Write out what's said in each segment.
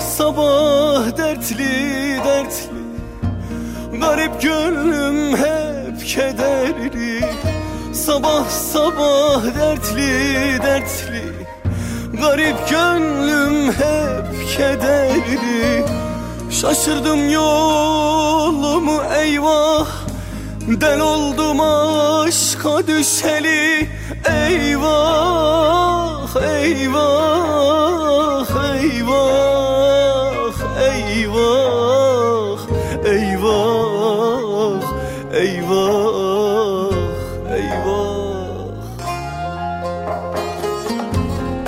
sabah dertli dertli. Garip gönlüm hep kederli. Sabah sabah dertli dertli. Garip gönlüm hep kederli. Şaşırdım yolumu eyvah. Del oldum aşka düşeli. Eyvah eyvah eyvah eyvah eyvah eyvah.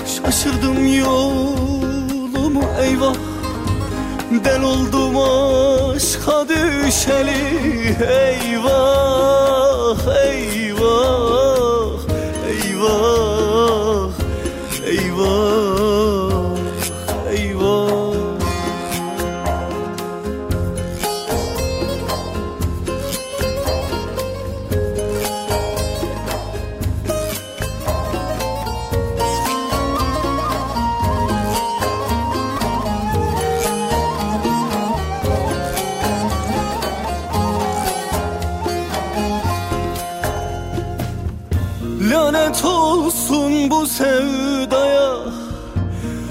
Şaşırdım yolumu eyvah. Del oldum aşka düşeli Eyvah bu sevdaya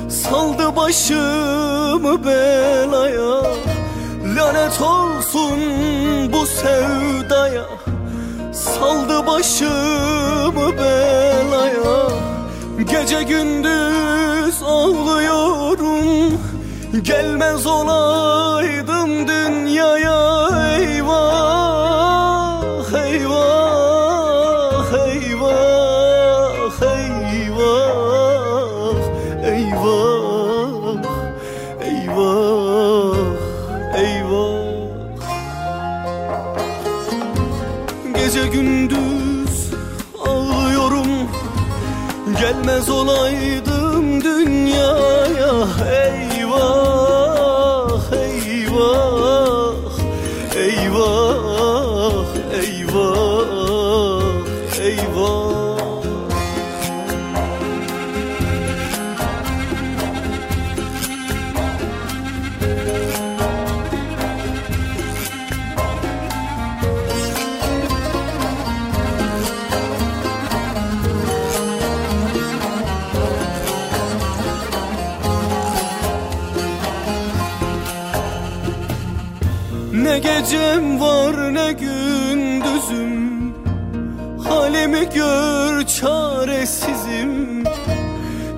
Saldı başımı belaya. Lanet olsun bu sevdaya Saldı başımı belaya. Gece gündüz ağlıyorum Gelmez olaydım Gece gündüz ağlıyorum. Gelmez olaydım dünyaya gecem var ne gündüzüm. Halimi gör çaresizim.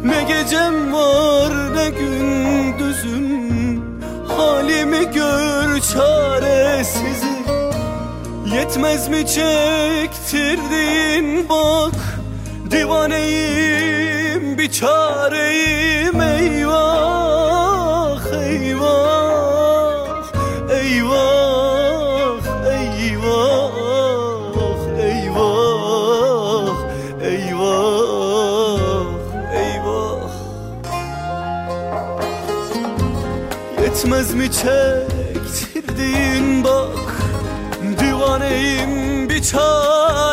Ne gecem var ne gündüzüm. Halimi gör çaresizim. Yetmez mi çektirdiğin bak Divaneyim bir çareyim eyvah Yetmez mi çektirdiğin bak Divaneyim bir çare